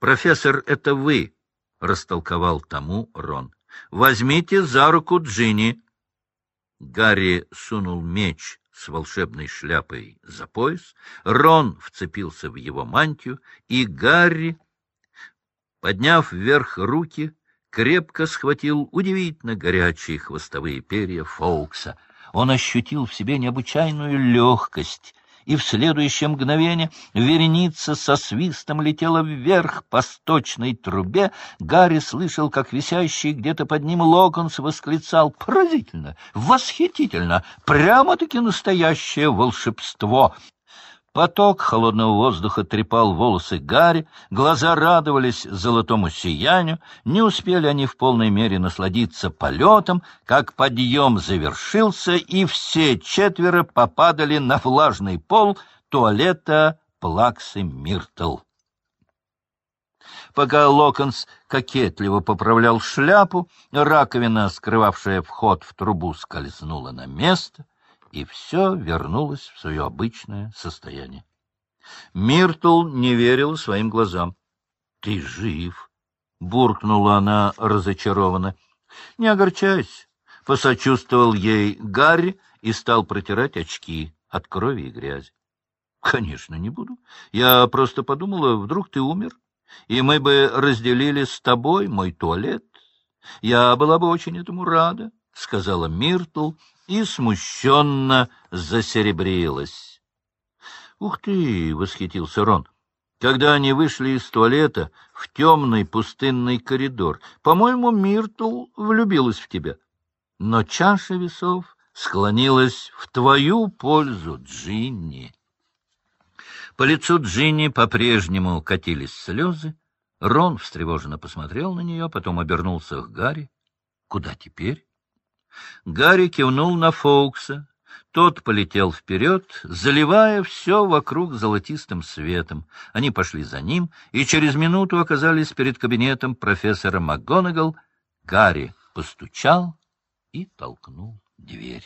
Профессор, это вы, — растолковал тому Рон. — Возьмите за руку Джинни. Гарри сунул меч с волшебной шляпой за пояс, Рон вцепился в его мантию, и Гарри, подняв вверх руки, крепко схватил удивительно горячие хвостовые перья Фоукса. Он ощутил в себе необычайную легкость, и в следующее мгновение вереница со свистом летела вверх по сточной трубе. Гарри слышал, как висящий где-то под ним Локонс восклицал «Поразительно! Восхитительно! Прямо-таки настоящее волшебство!» Поток холодного воздуха трепал волосы Гарри, глаза радовались золотому сиянию, не успели они в полной мере насладиться полетом, как подъем завершился, и все четверо попадали на влажный пол туалета Плаксы Миртл. Пока Локонс кокетливо поправлял шляпу, раковина, скрывавшая вход в трубу, скользнула на место — и все вернулось в свое обычное состояние. Миртл не верила своим глазам. — Ты жив! — буркнула она разочарованно. — Не огорчайся! — посочувствовал ей Гарри и стал протирать очки от крови и грязи. — Конечно, не буду. Я просто подумала, вдруг ты умер, и мы бы разделили с тобой мой туалет. Я была бы очень этому рада, — сказала Миртл и смущенно засеребрилась. — Ух ты! — восхитился Рон. Когда они вышли из туалета в темный пустынный коридор, по-моему, Миртл влюбилась в тебя. Но чаша весов склонилась в твою пользу, Джинни. По лицу Джинни по-прежнему катились слезы. Рон встревоженно посмотрел на нее, потом обернулся к Гарри. — Куда теперь? Гарри кивнул на Фоукса. Тот полетел вперед, заливая все вокруг золотистым светом. Они пошли за ним и через минуту оказались перед кабинетом профессора МакГонагал. Гарри постучал и толкнул дверь.